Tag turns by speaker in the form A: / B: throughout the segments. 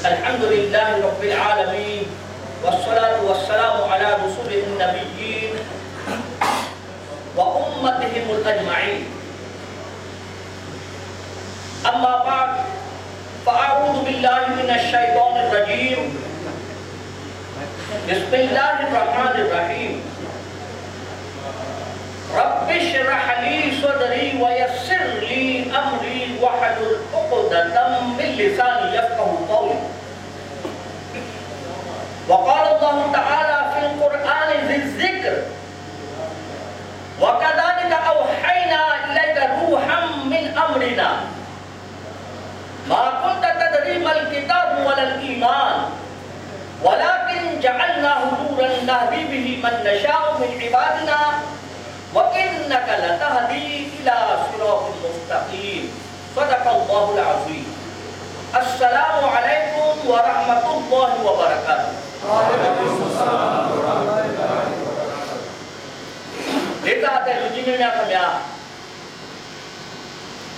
A: الحمد لله رب العالمين والصلاة والسلام على رسوله النبيين وأمتهم الأجمعين أما بعد فأعوذ بالله من الشيطان الرجيم. بسم الله الرحمن الرحيم. رب اشرح لي صدري ويسر لي أمري واحلل عقدة من لساني يفقه قولي. وقال الله تعالى في القرآن ذي الذكر وكذلك أوحينا إليك روحا من أمرنا. ما كنت تدري ما الكتاب ولا الإيمان ولكن جعلناه نورا نهدي به من نشاء من عبادنا وإنك لتهدي إلى صراط مستقيم. صدق الله العظيم السلام عليكم ورحمة الله وبركاته
B: وعليكم السلام ورحمة الله
A: ဒေသတဲ့လူကြီးများခင်ဗျာ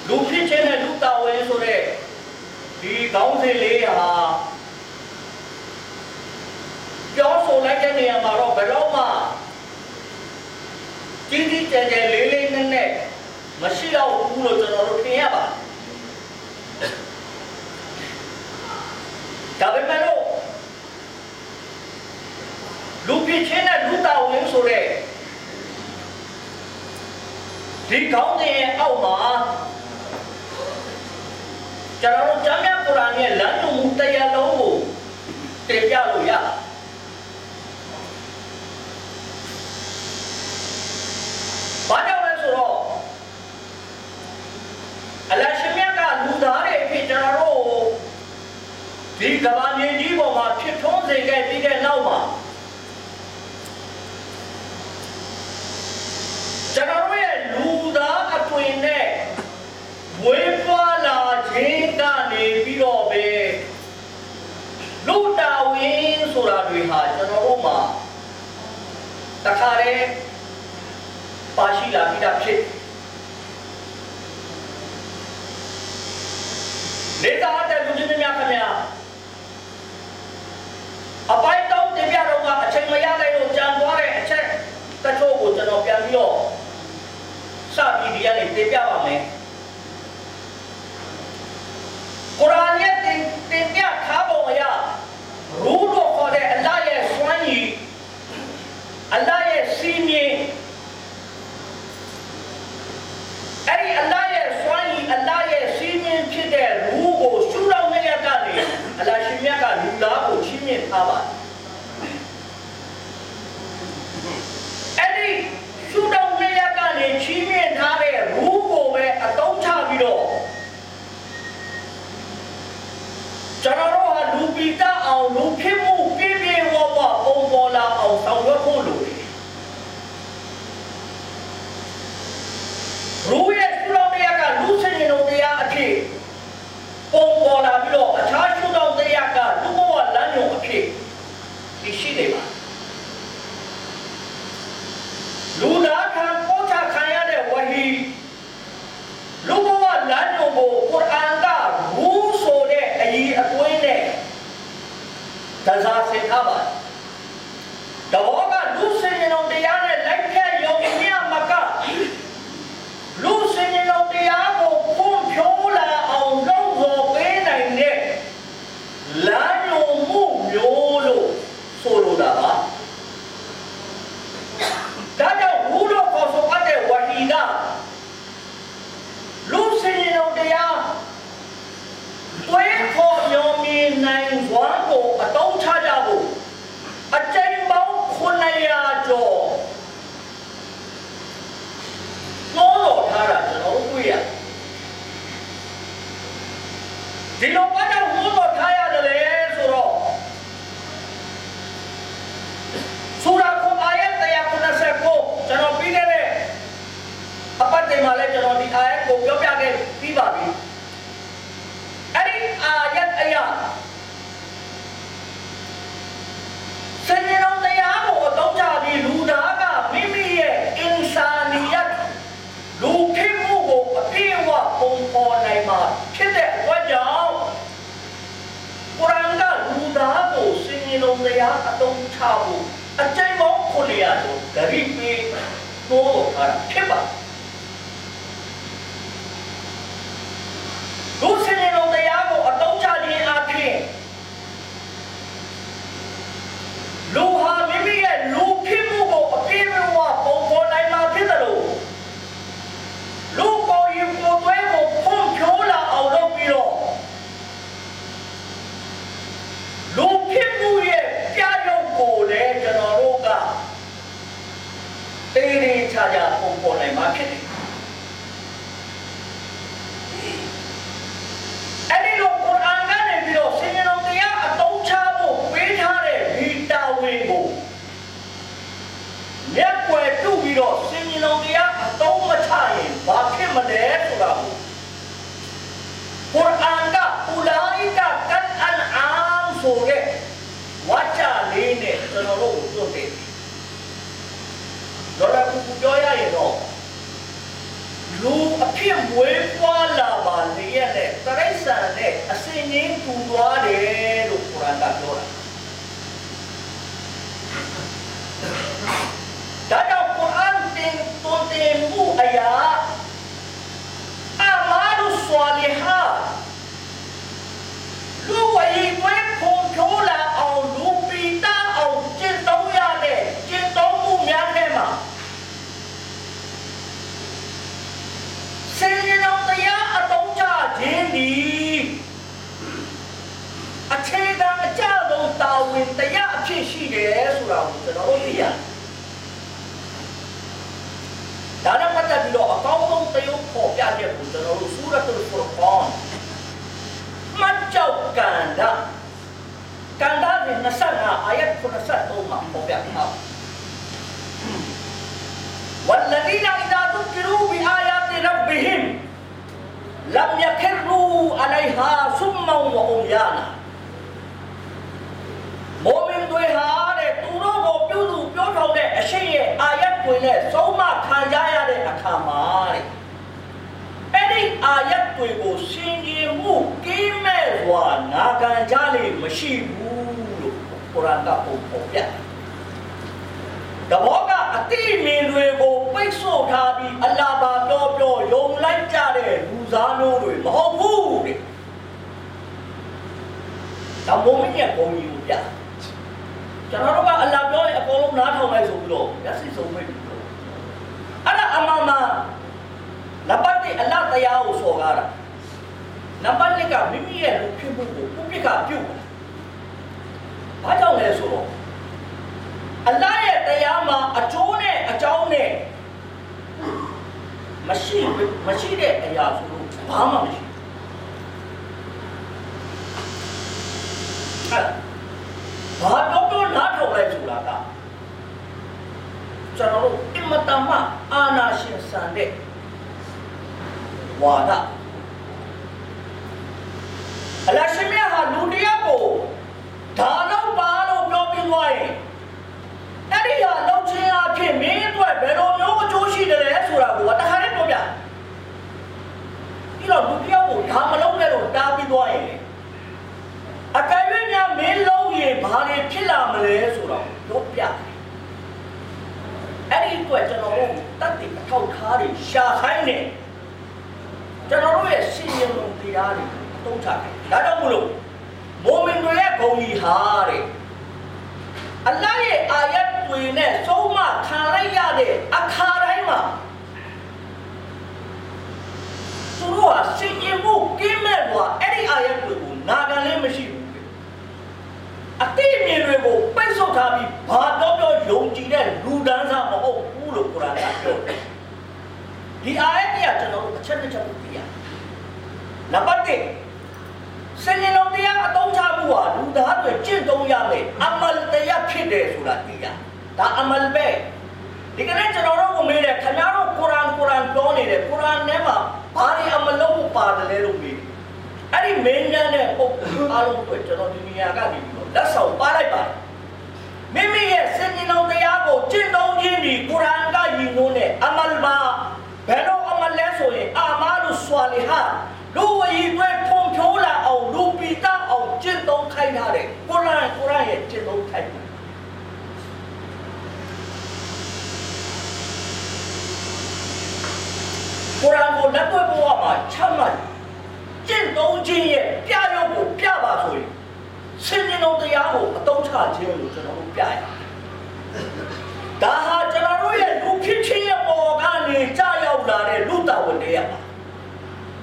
A: လူဖြစ်ခြင်းနဲ့လူတာဝန်ဆိုတဲ့ဒီကောင်းစဉ်လေးဟာပြောဆိုလိုက်တဲ့နေရာမှာတော့ဘယ်တော့မှကြီးကြီးကျယ်ကျယ်လေးလေးနက်နက်မရှိတော့ဘူးလို့ကျွန်တော်တို့ထင်ရပါတယ် ဒါပေမဲ့လို့လူဖြစ်ခြင်းနဲ့လူတာဝန်ဆိုတဲ့ဒီကောင်းတဲ့အောက်မှာကျွန်တော်တို့ကျမ်းမြတ်ကုရ်အာန်ရဲ့လမ်းညွှန်မှုတရားလုံးကိုတင်ပြလို့ရဘာကြောင့်လဲဆိုတော့အလရှိမြတ်ကလူသားတွေအဖြစ်ကျွန်တော်တို့ဒီ ကမ္ဘာမြေကြီးပေါ်မှာဖြစ်ထွန်းစေခဲ့ပြီးတဲ့နောက်မှာကျွန်တော်တို့ရဲ့လူသားအသွင်နဲ့ဝေးပွားလာခြင်းကနေပြီးတော့ပဲလူတာဝင်ဆိုတာတွေဟာကျွန်တော်တို့မှာတခါတည်းပါရှိလာပြီးသားဖြစ်လေသာတဲ့လူကြီးများခင်ဗျာအပိုင်းတော့တင်ပြတော့ကအချိန်မရလိုက်လို့ကြံသွားတဲ့အချက်တချို့ကိုကျွန်တော်ပြန်ပြီးတော့စပြီးဒီကနေတင်ပြပါမယ်ကုရ်အာန်ရဲ့တင်တင်ပြထားပုံအရရူးလို့ခေါ်တဲ့အလ္လာဟ်ရဲ့စွမ်းရည်အလ္လာဟ်ရဲ့စီးမြင်အဲ့ဒီအလ္လာဟ်ရဲ့စွမ်းရည်အလ္လာဟ်ရဲ့စီးမြင်ဖြစ်တဲ့ရူးကိုရှုလောက်နေရကနေအလ္လာဟ်ရှင်မြတ်ကလူသားကိုချီးမြှင့်ထားပါတယ်အဲ့ဒီရှုတော့နေရကနေချီးမြှင့်ထားတဲ့ရူးကိုပဲအတုံးချပြီးတော့ကျွန်တော်တို့ဟာလူပိတအောင်လူဖြစ်မှုပြည့်ပြည့်ဝဝပုံပေါ်လာအောင်ဆောင်ရွက်ဖို့လိုတယ်ရူးရဲ့ရှုတော့နေရကလူစင်ရင်တို့တရားအဖြစ်ပုံပေါ်လာပြီးတော့အခြားရှုတော့နေရကလူဘဝလမ်းညွန်အဖြစ်ဒီရှိနေပါ လူသားခံပို့ချခံရတဲ့ဝဟီလူဘဝလမ်းညွန်ကိုကုရ်အာန်ကရူးဆိုတဲ့အကြီးအကွင်းနဲ့ တစားဆင်ထားပါတယ်။တဘောကလူစင်ရင်တော်တရားနဲ့လိုက်ဖြတ်ယုံမြမကလူစင်ရင်တော်တရားကိုဖွံ့ဖြိုးလာအောင်လုပ်ဖို့ပေးနိုင်တဲ့လမ်းညွန်မှုမျိုးလို့ဆိုလိုတာပါ။ ဒါကြောင့်ဘုရားခေါ်ဆိုအပ်တဲ့ဝဟီကလူစင်ရုံတရားသွေးခေါ်ညောမြင်နိုင်စွာကိုအတောင်းချကြဖို့အကျဉ်းပေါင်း900ကျော်လို့တော့ထားတာကျွန်တော်တို့တွေ့ရဒီလိုဘာကြောင့်ဘုရားထားရတယ်လဲဆိုတော့ ဆူရာကုအာယတ်199ကျွန်တော်ပြီးခဲ့တဲ့အပတ်တိုင်မှာလည်းကျွန်တော်ဒီအာယတ်ကိုပြောပြခဲ့ပြီးပါပြီအဲ့ဒီအာယတ်အရာစဉ္ညာတော်တရားကိုအသုံးချပြီးလူသားကမိမိရဲ့အင်ဆာနီယတ်လူဖြစ်မှုကိုအပြည့်အဝပုံပေါ်နိုင်မှာဖြစ်တဲ့အတွက်ကြောင့် တရားအတုံးချဖို့အကျဉ်းပေါင်း900ကျော်ဂရိပေးတိုးတော်ထားတာဖြစ်ပါဒုစင်လုံးတရားကိုအတုံးချခြင်းအပြင်လူဟာမိမိရဲ့လူဖြစ်မှုကိုအပြည့်အဝပုံပေါ်နိုင်မှာဖြစ်တယ်လို့လူကိုယူကိုယ်ွဲကိုဖွံ့ဖြိုးလာအောင်လုပ်ပြီးတော့ လူဖြစ်မှုရဲ့ပြရုပ်ကိုလည်းကျွန်တော်တို့ကတေးသေး ချာချာပုံပေါ်နိုင်မှာဖြစ်တယ်အဲ့ဒီလိုကုရ်အာန်ကနေပြီးတော့ဆင်ញံတော်တရားအသုံးချဖို့ပေးထားတဲ့ဒီတာဝန်ကိုမြတ်ွယ်ပြုပြီးတော့ဆင်ញံတော်တရားအသုံးမချရင်ဘာဖြစ်မလဲဆိုတာကိုကုရ်အာန်ကဥလာဟိကကန်အန်အာမ်ဆိုတဲ့ဝါကြလေးနဲ့ကျွန်တော်တို့ကိုတွတ်တယ်။ဒေါ်လာကူကူ ပြောရရင်တော့လူအဖြစ်မွေးဖွားလာပါလေရဲ့နဲ့တရိစ္ဆာန်နဲ့အစင်ငင်းပူသွားတယ်လို့ ကုရ်အာန်ကပုံပေါ်ပြတဘောကအတိမင်တွေကိုပိတ်ဆို့ထားပြီးအလာပါပြောပြောယုံလိုက်ကြတဲ့လူသားမျိုးတွေမဟုတ်ဘူးတဲ့ဒါမိုမင်ရဲ့ပုံကြီးကိုပြတယ်ကျွန်တော်တို့ကအလာပြောရင်အကုန်လုံးနားထောင်လိုက်ဆိုပြီးတော့မျက်စိစုံမိတ်ပြီးတော့အဲ့ဒါအမှန်မှနံပါတ်1အလတရားကိုစော်ကားတာနံပါတ်2ကမိမိရဲ့လူဖြစ်မှုကိုပုပ္ပကပြုတ် ဘာကြောင့်လဲဆိုတော့အလရဲ့တရားမှာအကျိုးနဲ့အကြောင်းနဲ့မရှိမရှိတဲ့အရာဆိုလို့ဘာမှမရှိအဲ့ဘာတော့တော့နားထောင်လိုက်ဆိုတာကကျွန်တော်တို့အင်မတန်မှအာနာရှင်ဆန်တဲ့ဝါဒအလရှိမြတ်ဟာလူတယောက်ကို ဒါတော့ပါလို့ပြောပြသွားရင်အဲ့ဒီဟာလောက်ချင်းအဖြစ်မင်းအတွက်ဘယ်လိုမျိုးအကျိုးရှိတယ်လဲဆိုတာကိုတခါလေးပြောပြပြီးတော့လူတယောက်ကိုဒါမလုပ်နဲ့လို့တားပြီးသွားရင်လေအကယ်၍များမင်းလုံးရင်ဘာတွေဖြစ်လာမလဲဆိုတော့ပြောပြတယ်အဲ့ဒီအတွက်ကျွန်တော်တို့တတ်တည်အထောက်ထားတွေရှာခိုင်းနေကျွန်တော်တို့ရဲ့ရှင်ရင်လုံးတရားတွေအသုံးချတယ်ဒါကြောင့်မလို့မို မင်တွေရဲ့ဂုဏ်ကြီးဟာတဲ့အလ္လာဟ်ရဲ့အာယတ်တွေနဲ့သုံးမခံလိုက်ရတဲ့အခါတိုင်းမှာသူတို့ဟာရှင်ရင်မှုကင်းမဲ့ကွာအဲ့ဒီအာယတ်တွေကိုနာခံလည်းမရှိဘူးအတိအမြင်တွေကိုပိတ်ဆို့ထားပြီးဘာပြောပြောယုံကြည်တဲ့လူဒန်းစားမဟုတ်ဘူးလို့ကုရ်အာန်ကပြောတယ်ဒီအာယတ်ကကျွန်တော်တို့အချက်တစ်ချက်ကိုသိရနံပါတ်1 စင်ရင်လုံးတရားအသုံးချမှုဟာလူသားတွေကျင့်သုံးရမယ်အမလ်တရားဖြစ်တယ်ဆိုတာသိရဒါအမလ်ပဲဒီကနေ့ကျွန်တော်တို့ကိုမေးတယ်ခင်ဗျားတို့ကုရ်အာန်ကုရ်အာန်ပြောနေတယ်ကုရ်အာန်ထဲမှာဘာတွေအမလုပ်ဖို့ပါတယ်လဲလို့မေးတယ်အဲ့ဒီမင်းညာနဲ့ပုံအားလုံးကိုကျွန်တော်ဒီနေရာကနေပြီးတော့လက်ဆောင်ပါလိုက်ပါတယ်မိမိရဲ့စင်ញလုံးတရားကိုကျင့်သုံးခြင်းဒီကုရ်အာန်ကယဉ်လို့နဲ့အမလ်ပါဘယ်လိုအမလ်လဲဆိုရင်အာမာလုဆွာလီဟာ လူဝီတွေဖုံဖြိုးလာအောင်လူပီတာအောင်ကျင့်သုံးခိုင်းထားတယ်ကုရ်အာန်ကုရ်အာန်ရဲ့ကျင့်သုံးထိုက်တယ်ကုရ်အာန်ကိုလက်တွေ့ဘဝမှာချမှတ်ကျင့်သုံးခြင်းရဲ့ပြရုပ်ကိုပြပါဆိုရင်စင်ရင်တော်တရားကိုအသုံးချခြင်းလို့ကျွန်တော်တို့ပြရတယ်။ဒါဟာကျွန်တော်တို့ရဲ့လူဖြစ်ခြင်းရဲ့ပေါ်ကနေကြာရောက်လာတဲ့လူတော်ဝင်တရားပါ။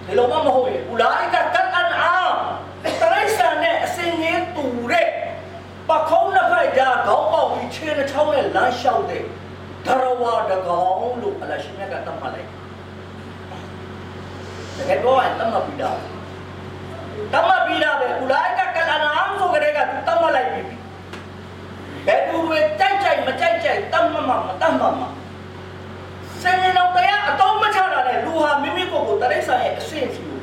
A: ဒီလိုမှမဟုတ်ရင်ဥလာအိကကတ်အန်အာတရိษံနဲ့အစင်ကြီးတူတဲ့ပခုံးနှစ်ဖက်ကြားခေါင်းပေါက်ပြီးခြေနှချောင်းနဲ့လမ်းလျှောက်တဲ့ဒရဝါတကောင်လို့အလရှိမြတ်ကတတ်မှတ်လိုက်။တကယ်တော့အတတ်မှတ်ပြီးသား။တတ်မှတ်ပြီးသားပဲဥလာအိကကတ်အန်အာဆိုကြတဲ့ကတတ်မှတ်လိုက်ပြီ။ဘယ်သူတွေကြိုက်ကြိုက်မကြိုက်ကြိုက်တတ်မှတ်မှမတတ်မှတ်မှ စင်ရင်တော့တရားအတော့မချတာနဲ့လူဟာမိမိကိုယ်ကိုတရိษံရဲ့အဆင့်စီကို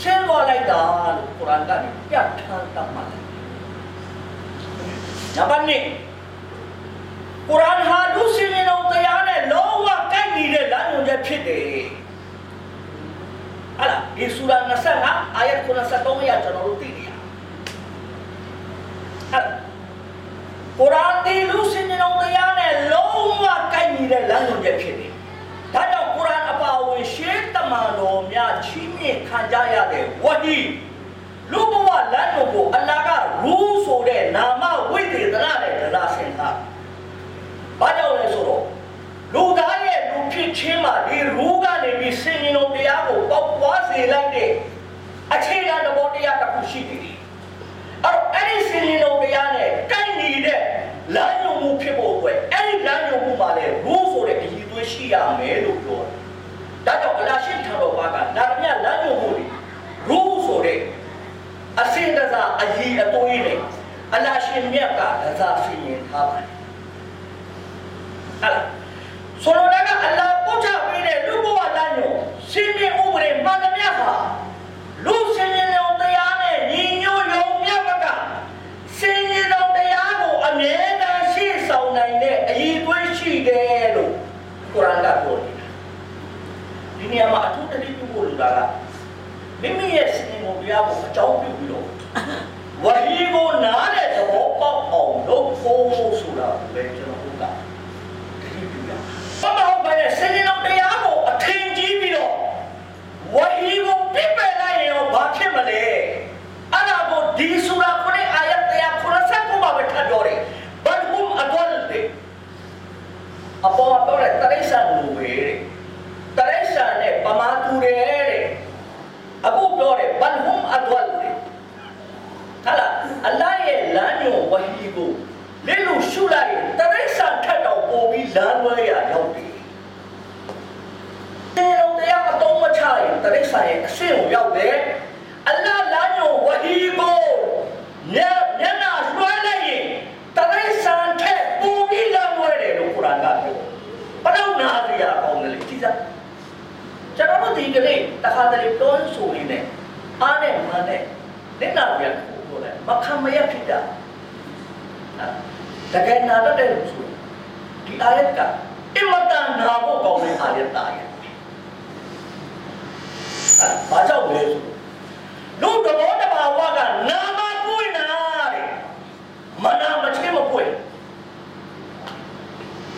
A: ရှင်းသွားလိုက်တာလို့ကုရ်အာန်ကနေပြဋ္ဌာန်းတတ်မှတ်တယ်။နံပါတ်1ကုရ်အာန်ဟာလူစင်ရင်တော့တရားနဲ့လုံးဝကိုက်နေတဲ့လမ်းညွှန်ချက်ဖြစ်တယ်။ဟာလားဒီဆူရာ25အာယတ်93ရကျွန်တော်တို့သိနေရ။ဟာကုရ်အာန်ဒီလူစင်ရင်တော့တရားနဲ့လုံးဝကိုက်နေတဲ့လမ်းညွှန်ချက်ဖြစ်တယ်။ဒါကြောင့်ကုရ်အာန်အပါအဝင်ရှေးတ မန်တော်များချီးမြှင့်ခံကြရတဲ့ဝဟီလူဘဝလမ်းတော်ကိုအလ္လာဟ်ကရူးဆိုတဲ့နာမဝိသေသနာနဲ့တရားဆင်ထား။ဘာကြောင့်လဲဆိုတော့လူသားရဲ့လူဖြစ်ချင်းမှာဒီရူးကနေပြီးစင်ရင်တော်တရားကိုပေါက်ပွားစေလိုက်တဲ့အခြေခံသဘောတရားတစ်ခုရှိနေတယ်။အဲ့တော့အဲ့ဒီစင်ရင်တော်တရားနဲ့ကိုက်နေတဲ့လမ်းညွှန်မှုဖြစ်ဖို့အတွက်အဲ့ဒီလမ်းညွှန်မှုမှာလည်းရူးဆိုတဲ့အည်သွေးရှိရမယ်လို့ပြောတယ်။ ဒါကြောင့်အလရှိထံတော်ဘာကနာမည်လမ်းညွှန်မှုတွေရူးဆိုတဲ့အစင်တစားအည်အသွေးနဲ့အလရှိမြတ်ကတစားဆင်ရင်ထားပါတယ်။အဲ့ဒါဆိုတော့ကအလ္လာဟ်ပို့ချပေးတဲ့လူဘဝလမ်းညွှန်စင်မြင့်ဥပဒေမှန်သမျှဟာလူစင်မြင့်တော်တရားနဲ့ညီညွတ်ရုံမြတ်မကစင်မြင့်တော်တရားကိုအမြဲတမ်းရှေ့ဆောင်နိုင်တဲ့အည်သွေးရှိတယ်လို့ကုရ်အာန်ကပြော နေတာဒီနေရာမှာအထူးတတိပြုဖို့လိုတာကမိမိရဲ့စင်မြင့်တော်တရားကိုအကြောင်းပြုပြီးတော့ဝဟီကိုနားတဲ့သဘောပေါက်အောင်လုပ်ဖို့ဆိုတာပဲကျွန်တော်တို့က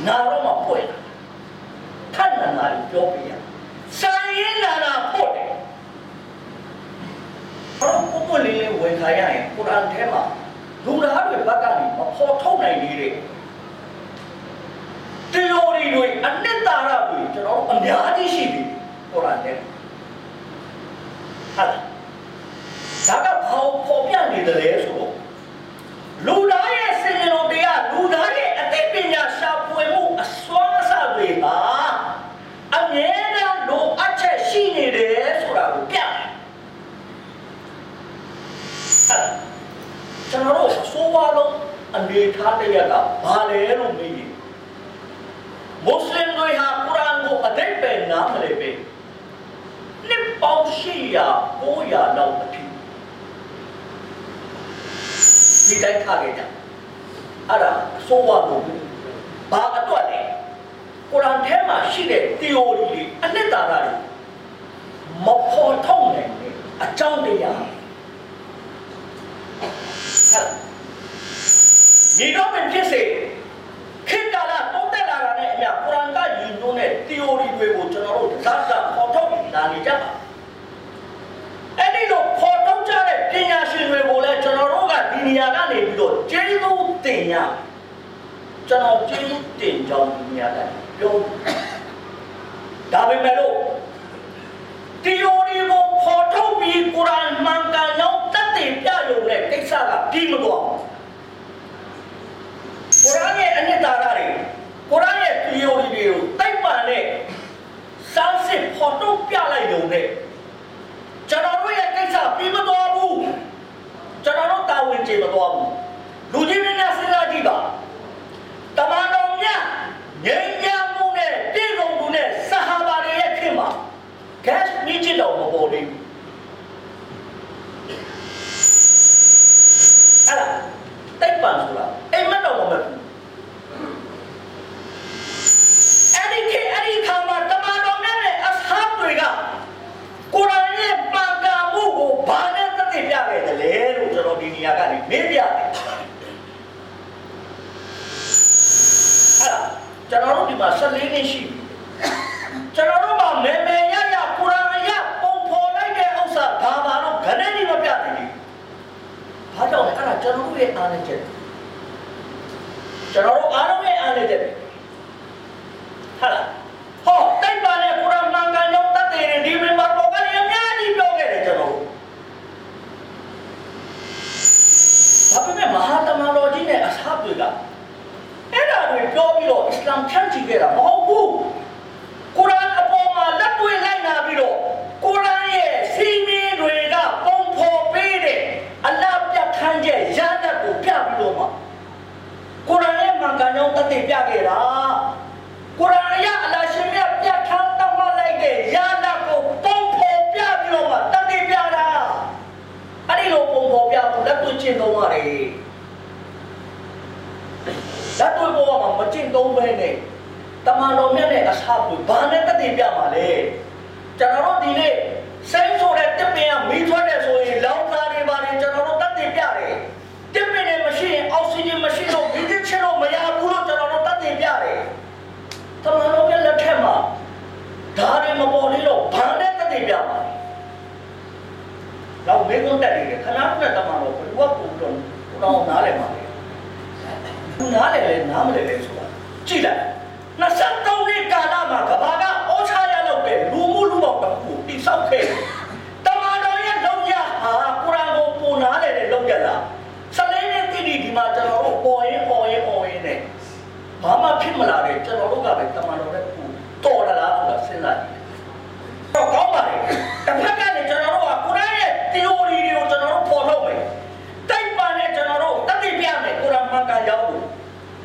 A: နာတော့မပွင့်ခဏနာလို့ပြောပြရဆိုင်ရင်နာနာဖို့တယ်ဘာလို့ကိုယ်လေးလေးဝင်ခါရရင်ကုရ်အာန်ထဲမှာလူသားတွေဘက်ကနေမဖော်ထုတ်နိုင်သေးတဲ့တေယိုရီတွေအနှစ်သာရတွေကျွန်တော်အများကြီးရှိပြီကုရ်အာန်ထဲဟာဒါကဘာပေါ်ပြနေတယ်လဲဆိုတော့လူသားရဲ့စင်ကြယ်တော်တရားလူသားရဲ့အသိပညာရှာဖွေမှုအစွမ်းအစတွေဟာအမြဲတမ်းလိုအပ်ချက်ရှိနေတယ်ဆိုတာကိုပြတယ်ဟာကျွန်တော်တို့ဆိုးဝါးလုံး အနေထားတရက်ကဘာလဲလို့မေးရင်မွတ်စလင်တွေဟာကုရ်အာန်ကိုအသိပညာနားမလည်ပဲနှစ်ပေါင်း800 900လောက်အထိဒီတိုင်းထားခဲ့ကြအဲ့ဒါအဆိုးဝါးလို့ဘာအတွက်လဲကုရ်အာန်ထဲမှာရှိတဲ့ theory တွေအနှစ်သာရတွေမဖော်ထုတ်နိုင်တဲ့အကြောင်းတရားဟုတ် ညီတော်မဖြစ်စေခေတ္တလာတုံးတက်လာတာနဲ့အမြကုရ်အာန်ကညီညွတ်တဲ့ theory တွေကိုကျွန်တော်တို့ဇာတ်စာပေါ်ထုတ်လာနေကြပါအဲ့ဒီလိုပေါ်ထုတ်ကြတဲ့ပညာရှင်တွေကိုလည်းကျွန်တော်တို့ကဒီနေရာကနေပြီးတော့ကျေးဇူးတင်ရကျွန်တော်ကျေးဇူးတင်ကြောင်းဒီနေရာကပြောဒါပေမဲ့လို့ theory ကိုပေါ်ထုတ်ပြီးကုရ်အာန်မှန်ကန်ကြောင်းတတ်သိပြရုံနဲ့ကိစ္စကပြီးမသွားဘူးကု ရ်အာန်ရဲ့အနှစ်သာရတွေကုရ်အာန်ရဲ့ theory တွေကိုတိုက်ပါနဲ့စမ်းစစ်ပေါ်ထုတ်ပြလိုက်ရုံနဲ့ကျွန်တော်တို့ရဲ့ကိစ္စပြီးမသွားဘူးကျွန်တော်တို့တာဝန်ကျေမသွားဘူးလူကြီးမင်းများစဉ်းစားကြည့်ပါတမန်တော်မြတ်ငြိမ်းချမ်းမှုနဲ့ပြည့်စုံမှုနဲ့ဆဟာဘာတွေရဲ့ခင်မှာ gas မြင့်ချတော့မပေါ်သေးဘူးအဲ့ဒါတိုက်ပန်ဆိုတာအိမ်မက်တော့မမက်ဘူးအဲ့ဒီခေအဲ့ဒီခါမှာတမန်တော်မြတ်နဲ့အဆဟပ်တွေကကုရ်အာန်ရဲ့ပန်ကာမှုကိုဘာနဲ့သတိပြခဲ့တယ်လဲလို့ကျွန်တော်ဒီနေရာကနေမေးပြတယ်အဲ့ဒါ ကျွန်တော်တို့ဒီမှာ14နှစ်ရှိပြီကျွန်တော်တို့မှာမေမေရရကုရ်အာန်ရပုံဖော်လိုက်တဲ့ဥစ္စာဘာမှတော့ခနဲ့ကြီးမပြနိုင်ဘူးဘာကြောင့်လဲအဲ့ဒါကျွန်တော်တို့ရဲ့အားနဲ့ချက်ကျွန်တော်တို့အားလုံးရဲ့အားနဲ့ချက်ဟာလားဟောတိုက်ပါလေကုရ်အာန်မှန်ကန်ကြောင်းတတ်တယ်ဒီမင်ဘာပေါ်ကနေအများကြီးပြောခဲ့တယ်ကျွန်တော်တို့ဒါပေမဲ့မဟာတမန်တော်ကြီးနဲ့အဆဟပ်တွေကအဲ့ဒါတွေပြောပြီးတော့အစ္စလာမ်ဖြန့်ချီခဲ့တာမဟုတ်ဘူးကုရ်အာန်အပေါ်မှာလက်တွေ့လိုက်နာပြီးတော့ကုရ်အာန်ရဲ့စီမင်းတွေကပုံဖော်ပေးတဲ့အလ္လာဟ်ပြတ်ခန်းချက်ရတတ်ကိုပြပြီးတော့မှကုရ်အာန်ရဲ့မှန်ကန်ကြောင်းတတ်သိပြခဲ့တာကုရ်အာန်ရဲ့အလ္လာဟ်ရှင်မြတ်ပြတ်ခန်းတတ်မှတ်လိုက်တဲ့ရတတ်ကိုပုံဖော်ပြပြီးတော့မှတတ်သိပြတာအဲ့ဒီလိုပုံဖော်ပြဖို့လက်တွေ့ကျင့်သုံးရတယ်လက်တွေ့ပေါ်မှာမကျင့်သုံးဘဲနဲ့တမန် တော်မြတ်နဲ့အစားကိုဘာနဲ့တတ်သိပြမှာလဲကျွန်တော်တို့ဒီနေ့စိတ်ဆိုတဲ့တစ်ပင်ကမီးထွက်တယ်ဆိုရင်လောင်စာတွေပါတယ်ကျွန်တော်တို့တတ်သိပြတယ်တစ်ပင်နဲ့မရှိရင်အောက်ဆီဂျင်မရှိတော့မီးချစ်လို့မရဘူးလို့ကျွန်တော်တို့တတ်သိပြတယ်တမန်တော်မြတ်လက်ထက်မှာဒါတွေမပေါ်သေးတော့ဘာနဲ့တတ်သိပြမှာလဲတော့မေကုန်းတက်နေတယ်ခဏခဏတမန်တော်ဘယ်လိုပုံတော့တော့နားလည်ပါလေနားလည်လဲနားမလည်လဲဆိုတာကြည့်လိုက်23နှစ်ကာလမှာကဘာကဩချရလောက်တဲ့လူမှုလူပေါင်းတစ်ခုတိဆောက်ခဲ့တမန်တော်ရဲ့လောက်ရဟာကုရ်အာန်ကိုပုံနာလေတဲ့လောက်ရလား14နှစ်တိတိဒီမှာကျွန်တော်တို့ပေါ်ရင်ပေါ်ရင်ပေါ်ရင်နဲ့ဘာမှဖြစ်မလာတဲ့ကျွန်တော်တို့ကပဲတမန်တော်ရဲ့ပူတော်လာလားဆိုတာစဉ်းစားကြည့်တော့ကောင်းပါလေတစ်ဖက်ကနေကျွန်တော်တို့ကကုရ်အာန်ရဲ့ theory တွေကိုကျွန်တော်တို့ပေါ်ထုတ်မယ်တိုက်ပါနဲ့ကျွန်တော်တို့တတ်သိပြမယ်ကုရ်အာန်မှန်ကန်ရောက်ဖို့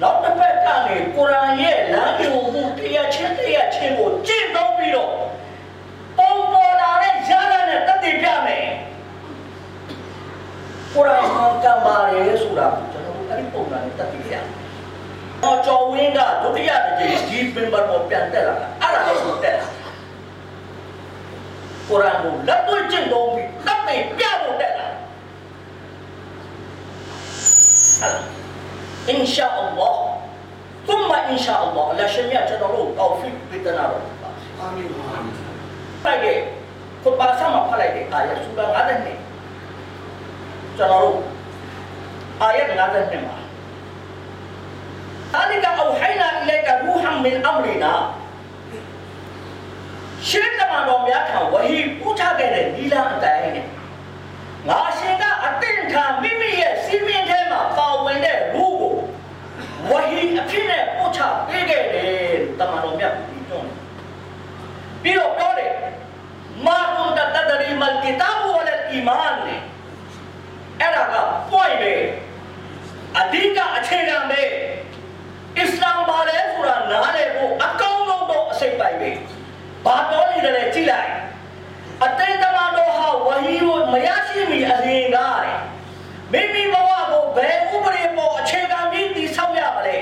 A: နောက်တစ်ဖက်ကနေကုရ်အာန်ရဲ့လမ်းညွှန်မှုတရားချင်းတရားချင်းကိုကျင့်သုံးပြီးတော့ပုံပေါ်လာတဲ့ရလနဲ့တတ်သိပြမယ်ကုရ်အာန်မှန်ကန်ပါတယ်ဆိုတာကိုကျွန်တော်တို့အဲ့ဒီပုံစံနဲ့တတ်သိပြရမယ်။တော့ကျော်ဝ င်းကဒုတိယတစ်ကြိမ်ဒီပင်ဘတ်ပေါ်ပြန်တက်လာတာအဲ့ဒါလည်းကိုတက်လာကုရ်အာန်ကိုလက်တွေ့ကျင့်သုံးပြီးတတ်သိပြဖို့တက်လာအဲ့ဒါအင်ရှာအလ္လာဟ် ثم ان شاء الله အလ္လာဟ်ရှင်မြတ်ကျွန်တော်တို့တောက်ဖစ်ပေးတနာတော့ပါ
B: အာမင်အာမင်
A: ဖိုက်တဲ့ခုပါဆာမှာဖတ်လိုက်တဲ့အာယတ်ဆူရာ52ကျွန်တော်တို့အာယတ်52မှာ ذلك أوحينا إليك روحا من أمرنا ရှင်းတမန်တော်များထံဝဟီပူချခဲ့တဲ့နီလာအတိုင်းနဲ့ငါရှင်ကအတင်ခံမိမိရဲ့စီမင်းထဲမှာပါဝင်တဲ့ရူးကိုဝဟီအဖြစ်နဲ့ပူချပေးခဲ့တယ်တမန်တော်မြတ်ပြီးတွန်းပြီးတော့ပြောတယ်မာကွန်တတဒရီမလ်ကီတာဘူဝလ်အီမန်နဲ့အဲ့ဒါက point ပဲအဓိကအခြေခံပဲ အစ္စလာမ်ဘာလဲဆိုတာနားလည်ဖို့အကောင်းဆုံးတော့အစိတ်ပိုက်ပဲဘာပြောနေတယ်လဲကြည့်လိုက်အတိတ်တမန်တော်ဟာဝဟီကိုမရရှိမီအရင်ကတဲ့မိမိဘဝကိုဘယ်ဥပဒေပေါ်အခြေခံပြီးတည်ဆောက်ရမလဲ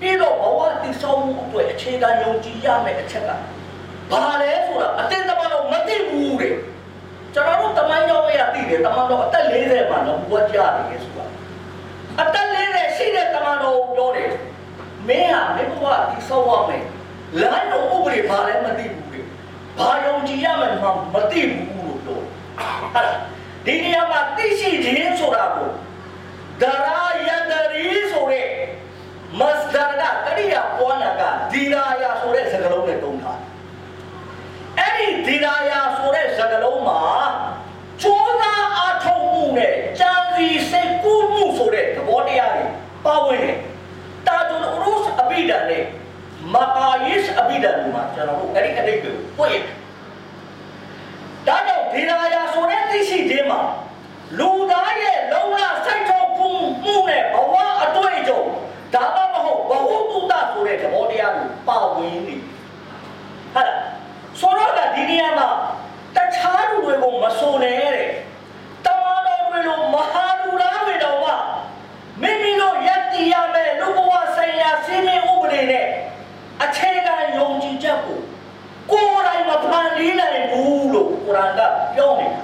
A: ပြီးတော့ဘဝတည်ဆောက်မှုအတွက်အခြေခံယုံကြည်ရမယ်အချက်ကဘာလဲဆိုတာအတိတ်တမန်တော်မသိဘူးတဲ့ကျွန်တော်တို့တမန်တော်ရသိတယ်တမန်တော်အသက်40မှာတော့ဘဝကြားတယ်ဆိုတာအသက်40ရှိတဲ့တတော်ပြောတယ် မင်းဟာမင်းဘဝတိဆောက်ရမယ်လမ်းတော်ဥပဒေဘာလဲမသိဘူးလေဘာယုံကြည်ရမယ်မှမသိဘူးလို့ပြောဟာဒီနေရာမှာသိရှိခြင်းဆိုတာကိုဒရာယတရီဆိုတဲ့မစဒါကတရိယာပွားနာကဒီရာယာဆိုတဲ့စကားလုံးနဲ့တုံးထားအဲ့ဒီဒီရာယာဆိုတဲ့စကားလုံးမှာကျိုးသားအထုံမှုနဲ့ကြံစီစိတ်ကူးမှုဆိုတဲ့သဘောတရားတွေပါဝင်တယ် တာဒွန်ဥရုစ်အဘိဒန်နဲ့မာကာယစ်အဘိဒန်မှာကျွန်တော်တို့အဲ့ဒီအတိတ်ကိုပွင့်ဒါကြောင့်ဒီရာယာဆိုတဲ့သိရှိခြင်းမှာလူသားရဲ့လုံလစိတ်ထုံမှုမှုနဲ့ဘဝအတွေ့အကြုံဒါမှမဟုတ်ဘဝတုဒ္ဒဆိုတဲ့သဘောတရားကိုပါဝင်နေဟာလားဆိုတော့ကဒီနေရာမှာတခြားလူတွေကိုမဆိုနဲ့တဲ့တမန်တော်တွေလိုမဟာလူသားတွေတော့မှမိမိတို့ယက်တီရမယ်လူဘဝ ဆိုင်ရာစင်းမင်းဥပဒေနဲ့အခြေခံယုံကြည်ချက်ကိုကိုယ်တိုင်မဖန်တီးနိုင်ဘူးလို့ကုရ်အာန်ကပြောနေတာ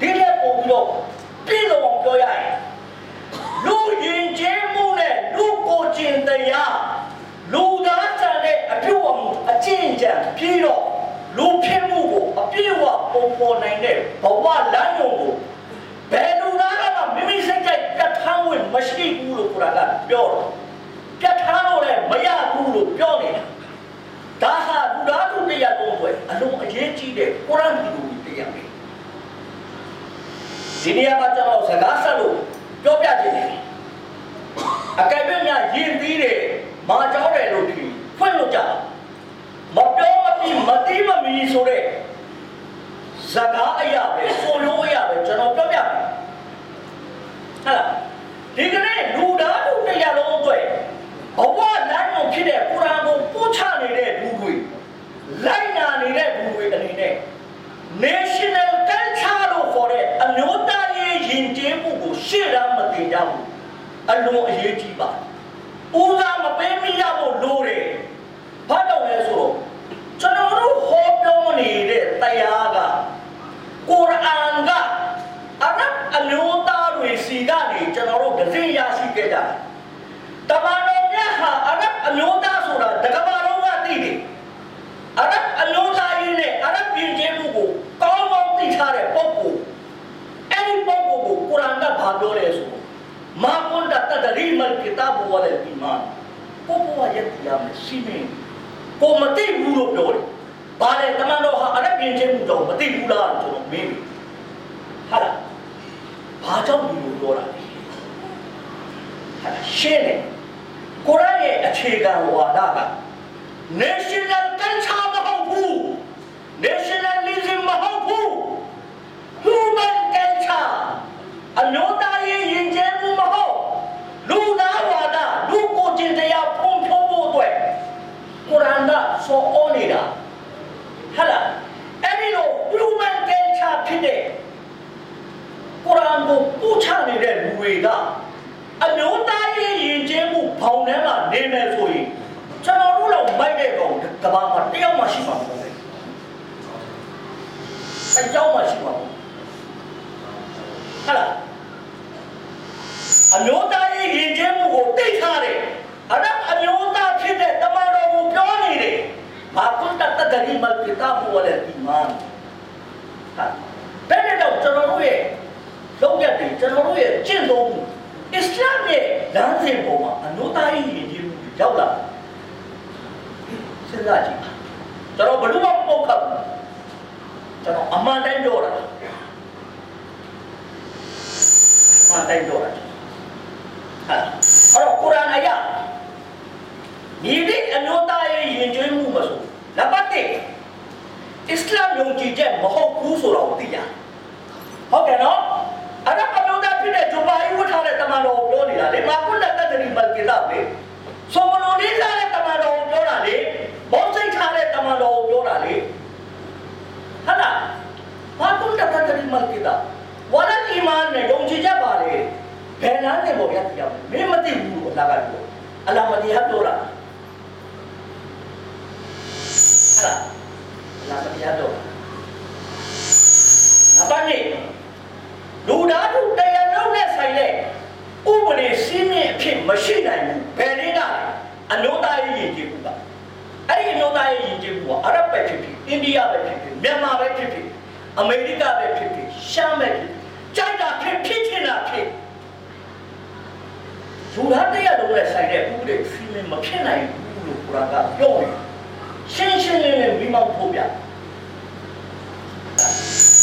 A: ဒီလက်ပို့ပြီးတော့ပြည်လုံးအောင်ပြောရရင်လူရင်ကျဲမှုနဲ့လူကိုကျင်တရားလူသားတန်တဲ့အပြုအမူအကျင့်ကြံပြီးတော့လူဖြစ်မှုကိုအပြည့်အဝပုံပေါ်နိုင်တဲ့ဘဝလမ်းညွန်ကိုဘယ်လူသားကမှမိမိစိတ်ကြိုက်ပြတ်ထန်းဝင်မရှိဘူးလို့ကုရ်အာန်ကပြောတယ် ပြတ်ထန်းလို့လည်းမရဘူးလို့ပြောနေတာဒါဟာလူသားတို့တရားလုံးတွေအလုံးအရေးကြီးတဲ့ကုရ်အာန်ဒီလိုတရားပဲဒီနေရာမှာကျွန်တော်စကားဆက်လို့ပြောပြခြင်းတယ်အကယ်၍များယဉ်ပြီးတယ်မာကြောက်တယ်လို့ဒီဖွင့်လို့ကြမပြောမပြီးမတိမမီဆိုတဲ့စကားအရာပဲဆိုလို့အရာပဲကျွန်တော်ပြောပြမယ်ဟာလားဒီကနေ့လူသားတို့တရားလုံးအတွက် ဘဝလမ်းကိုဖြစ်တဲ့ကုရ်အာန်ကိုပို့ချနေတဲ့လူတွေလိုက်နာနေတဲ့လူတွေအနေနဲ့ national culture လို့ခေါ်တဲ့အမျိုးသားရေးယဉ်ကျေးမှုကိုရှေ့တန်းမတင်ကြဘူးအလွန်အရေးကြီးပါဦးစားမပေးမိရဖို့လိုတယ်ဘာကြောင့်လဲဆိုတော့ကျွန်တော်တို့ဟောပြောနေတဲ့တရားကကုရ်အာန်ကအရတ်အမျိုးသားတွေစီကနေကျွန်တော်တို့ဒဇင်ရရှိခဲ့ကြတယ်တမန်တော် မြတ်ဟာအရတ်အမျိုးသားဆိုတာတကမ္ဘာလုံးကသိတယ်အရတ်အမျိုးသားရေးနဲ့အရတ်ယဉ်ကျေးမှုကိုကောင်းကောင်းသိထားတဲ့ပုဂ္ဂိုလ်အဲ့ဒီပုဂ္ဂိုလ်ကိုကုရ်အာန်ကဘာပြောလဲဆိုတော့မာကွန်ဒတဒရီမလ်ကီတာဘဝလ်အီမန်ကိုဘဝရည်ရမယ်စီမင်းကိုမသိဘူးလို့ပြောတယ်။ဘာလဲတမန်တော်ဟာအရတ်ယဉ်ကျေးမှုတော့မသိဘူးလားကျွန်တော်မင်းဟာလားဘာကြောင့်ဒီလိုပြောတာလဲဟာလားရှင်းတယ် ကုရ်အာန်ရဲ့အခြေခံဝါဒက national culture မဟုတ်ဘူး nationalism မဟုတ်ဘူး human culture အမျိုးသားရေးယဉ်ကျေးမှုမဟုတ်လူသားဝါဒလူကိုယ်ကျင့်တရားဖွံ့ဖြိုးဖို့အတွက်ကုရ်အာန်ကဆိုဩနေတာဟလာအဲ့ဒီလို human culture ဖြစ်တဲ့ကုရ်အာန်ကိုပူချနေတဲ့လူတွေကအမျိုးသားရေးယဉ်ကျေးမှု ဘောင်ထဲမှာနေမယ်ဆိုရင်ကျွန်တော်တို့တော့မိုက်တဲ့ကောင်ကဘာမှတယောက်မှရှိမှာမဟုတ်ဘူးအကြောင်းမှရှိမှာမဟုတ်ဟလာအမျိုးသားရေးယဉ်ကျေးမှုကိုတိတ်ထားတယ်အရတ်အမျိုးသားဖြစ်တဲ့တမန်တော်ကိုပြောနေတယ်ဘာကွန်တတ်တရီမလ်ကီတာဘ်ဝလ်အီမန်ဟာဘယ်နဲ့တော့ကျွန်တော်တို့ရဲ့လုံးရက်တွေကျွန်တော်တို့ရဲ့ကျင့်သုံးမှု အစ္စလာမ်ရဲ့လမ်းစဉ်ပေါ်မှာအမျိုးသားရေးယဉ်ကျေးမှုရောက်လာစဉ်းစားကြည့်ကျွန်တော်ဘယ်လိုမှမပုတ်ခတ်ဘူးကျွန်တော်အမှန်တိုင်းပြောတာအမှန်တိုင်းပြောတာဟာအဲ့တော့ကုရ်အာန်အရာမြေတိအမျိုးသားရေးယဉ်ကျေးမှုမဆိုနံပါတ်1အစ္စလာမ်ယုံကြည်ချက်မဟုတ်ဘူးဆိုတော့သိရဟုတ်တယ်နော်အဲ့ဒါအမျိုးသား ဖြစ်တဲ့ဂျူပါယီဝတ်ထားတဲ့တမန်တော်ကိုပြောနေတာလေမာကုလတတရီမလ်ကီလာပဲဆိုမလို့လေးစားတဲ့တမန်တော်ကိုပြောတာလေမောစိတ်ထားတဲ့တမန်တော်ကိုပြောတာလေဟာလားမာကုလတတရီမလ်ကီလာဝါလအီမန်နဲ့ယုံကြည်ချက်ပါလေဘယ်လမ်းနဲ့ပေါ်ရတရားမင်းမသိဘူးလို့အလကားပြောအလာမဒီဟာပြောတာဟာလားအလာမဒီဟာပြောတာနံပါတ်1 လူသားတို့တရားလုံးနဲ့ဆိုင်တဲ့ဥပဒေစည်းမျဉ်းအဖြစ်မရှိနိုင်ဘူးဘယ်လေးကအလုံးသားရေးရည်ကြည်ဘူးပါအဲ့ဒီအလုံးသားရေးရည်ကြည်ဘူးကအရပ်ပဲဖြစ်ဖြစ်အိန္ဒိယပဲဖြစ်ဖြစ်မြန်မာပဲဖြစ်ဖြစ်အမေရိကပဲဖြစ်ဖြစ်ရှမ်းပဲဖြစ်ကြိုက်တာဖြစ်ဖြစ်ချင်တာဖြစ်လူသားတရားလုံးနဲ့ဆိုင်တဲ့ဥပဒေစည်းမျဉ်းမဖြစ်နိုင်ဘူးလို့ကိုရာကပြောတယ်ရှင်းရှင်းလင်းလင်းမိမောက်ဖို့ပြ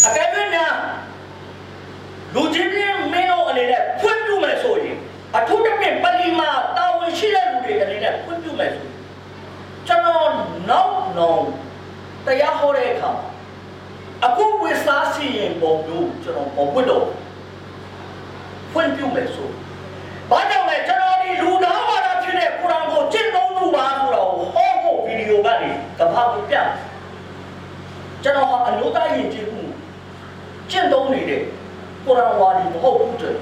A: အကယ်၍များ လူချင်းချင်းမင်းတို့အနေနဲ့ဖွင့်ပြမယ်ဆိုရင်အထူးသဖြင့်ပလီမာတာဝန်ရှိတဲ့လူတွေအနေနဲ့ဖွင့်ပြမယ်ဆိုရင်ကျွန်တော်နောက်နောက်တရားဟောတဲ့အခါအခုဝိစားစီရင်ပုံမျိုးကျွန်တော်ပေါ်ပွတ်တော့ဖွင့်ပြမယ်ဆိုဘာကြောင့်လဲကျွန်တော်ဒီလူသားဝါဒဖြစ်တဲ့ကုရ်အာန်ကိုကျင့်သုံးလို့ပါဆိုတော့ဟောဖို့ဗီဒီယိုကနေကဘာကိုပြကျွန်တော်ဟာအလို့သားယဉ်ကျေးမှုကျင့်သုံးနေတဲ့ ကုရ်အာန်ဝါဒီမဟုတ်ဘူးတဲ့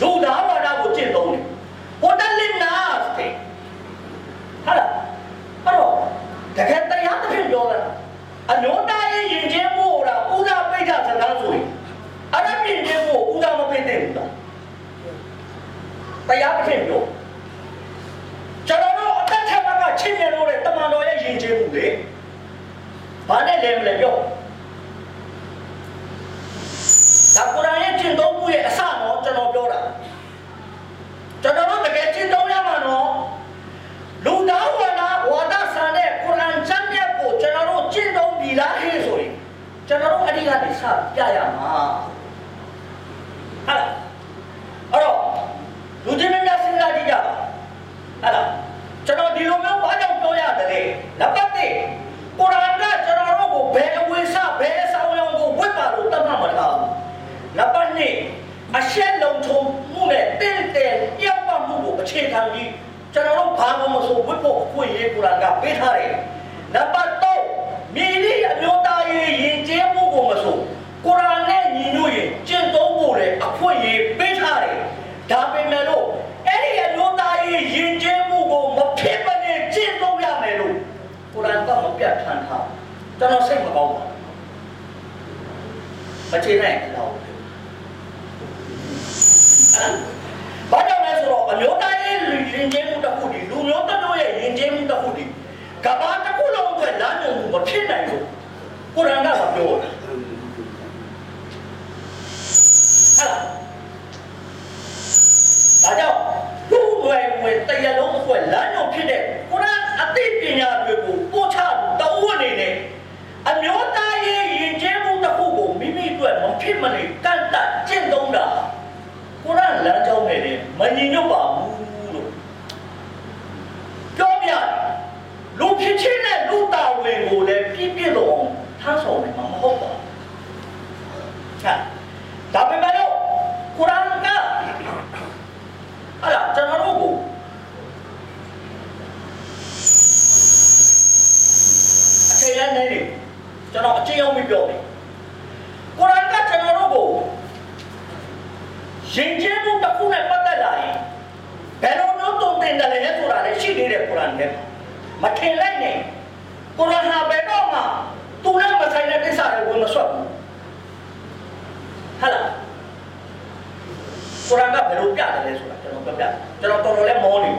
A: လူသားဝါဒကိုကျင့်သုံးနေဟိုတလင်နာစတဲ့ဟာလားအဲ့တော့တကယ်တရားတစ်ဖြစ်ပြောတာအလို့သားရဲ့ယဉ်ကျေးမှုဟိုတာဥဒပိဋကစကားဆိုရင်အဲ့ဒါယဉ်ကျေးမှုဥဒမပိဋတဲ့ဘူးလားတရားတစ်ဖြစ်ပြောကျွန်တော်တို့အသက်ထက်ဘက်ကချင်းမြလို့တဲ့တမန်တော်ရဲ့ယဉ်ကျေးမှုလေဘာနဲ့လဲမလဲပြောဒါကုရ်အာန်ရဲ့ကျင့်သုံးမှုရဲ့အစတော့ကျွန်တော်ပြောတာကျွန်တော်တို့တကယ်ကျင့်သုံးရမှာနော်လူသားဝါဒဝါဒဆန်တဲ့ကုရ်အာန်ကျမ်းမြတ်ကိုကျွန်တော်တို့ကျင့်သုံးပြီလားဟဲ့ဆိုရင်ကျွန်တော်တို့အဓိကနေစပြရမှာဟာအဲ့တော့လူချင်းများစဉ်းစားကြည့်ကြပါဟာလားကျွန်တော်ဒီလိုမျိုးဘာကြောင့်ပြောရတယ်လဲနံပါတ်1ကုရ်အာန်ကကျွန်တော်တို့ကိုဘယ်အဝိစဘယ်အဆောင်ရောင်ကိုဝတ်ပါလို့တတ်မှတ်မထားဘူးနံပါတ်2အရှက်လုံးထုံမှုနဲ့တင့်တယ်ပြောက်ပမှုကိုအခြေခံပြီးကျွန်တော်တို့ဘာမှမဆိုဝတ်ဖို့အခွင့်အရေးကုရ်အာန်ကပေးထားတယ်နံပါတ်3မြေလေးအမျိုးသားရေးယဉ်ကျေးမှုကိုမဆိုကုရ်အာန်နဲ့ညီညွတ်ရင်ကျင့်သုံးဖို့လည်းအခွင့်အရေးပေးထားတယ်ဒါပေမဲ့လို့အဲ့ဒီအမျိုးသားရေးယဉ်ကျေးမှုကိုမဖြစ်မနေကျင့်သုံးရမယ်လို့ကုရ်အာန်ကမပြတ်ထန်ထားကျွန်တော်စိတ်မကောင်းပါဘူးမချေနိုင်တော့ဘာကြောင့်လဲဆိုတော့အမျိုးသားရေးယဉ်ကျေးမှုတစ်ခုဒီလူမျိုးတစ်မျိုးရဲ့ယဉ်ကျေးမှုတစ်ခုဒီကဘာတစ်ခုလုံးအတွက်လ မ်းညွှန်မှုမဖြစ်နိုင်ဘူးကုရ်အာန်ကပြောတယ်ဟဲ့လားဒါကြောင့်လူ့ဝယ်ဝင်တရားလုံးအကွက်လမ်းညွှန်ဖြစ်တဲ့ကုရ်အာန်အသိပညာတွေကိုပို့ချတောင်းဝန်နေတဲ့အမျိုးသားရေးယဉ်ကျေးမှုတစ်ခုကိုမိမိအတွက်မဖြစ်မနေကန့်တတ်ကျင့်သုံးတာကုရ်အာန်လမ်းကြောင်းနဲ့လည်းမညီညွတ်ပါဘူးလို့ပြောပြတယ်လူဖြစ်ချင်းနဲ့လူတာဝန်ကိုလည်းပြည့်ပြည့်လို့အောင် ထမ်းဆောင်နိုင်မှာမဟုတ်ပါဘူး။ဟာဒါပေမဲ့လို့ကုရ်အာန်ကအဲ့ဒါကျွန်တော်တို့ကိုအချိန်ရနေနေကျွန်တော်အချိန်အောင်ပြောတယ်ကုရ်အာန်ကကျွန်တော်တို့ကိုရင်ကျင်းမှုတစ်ခုနဲ့ပတ်သက်လာရင်ဘယ်လိုမျိုးတုံ့တင်တယ်လဲဆိုတာလည်းရှိသေးတယ်ကုရ်အာန်ထဲမှာမထင်လိုက်နဲ့ကုရ်အာန်ဟာဘယ်တော့မှသူနဲ့မဆိုင်တဲ့ကိစ္စတွေဝင်မဆွတ်ဘူးဟာလား ကုရ်အာန်ကဘယ်လိုပြတယ်လဲဆိုတာကျွန်တော်ပြောပြကျွန်တော်တော်တော်လေးမောနေ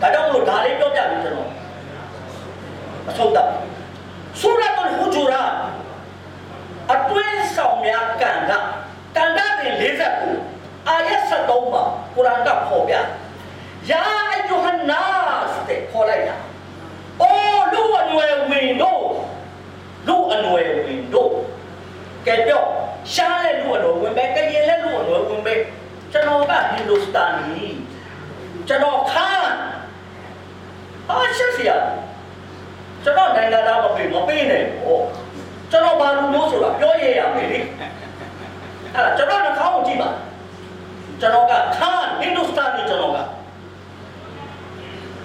A: ဒါကြောင့်မလို့ဒါလေးပြောပြပြီးကျွန်တော်အဆုံးသတ်ဆူရတ်အလ်ဟူဂျူရာအတွင်းဆောင်များကံကကံကတဲ့49အာယတ်73မှာကုရ်အာန်ကဖော်ပြယာအယုဟန်နာစ်တဲ့ခေါ်လိုက်တာအိုးလူအနွယ်ဝင်တို့လူအနွယ်ဝင်တို့ကဲပြောရှားတဲ့လူအနွယ်ဝင်ပဲကရင်တဲ့လူအနွယ်ဝင်ပဲ ကျွန်တော်ကဟိန္ဒူစတန်နီကျွန်တော်ခန်းအားရှိစရာကျွန်တော်နိုင်ငံသားမပေးမပေးနဲ့ဟောကျွန်တော်ဘာလူမျိုးဆိုတာပြောရရမယ်လေအဲ့ဒါကျွန်တော်နှာခေါင်းကိုကြည့်ပါကျွန်တော်ကခန်းဟိန္ဒူစတန်နီကျွန်တော်ကဟာလား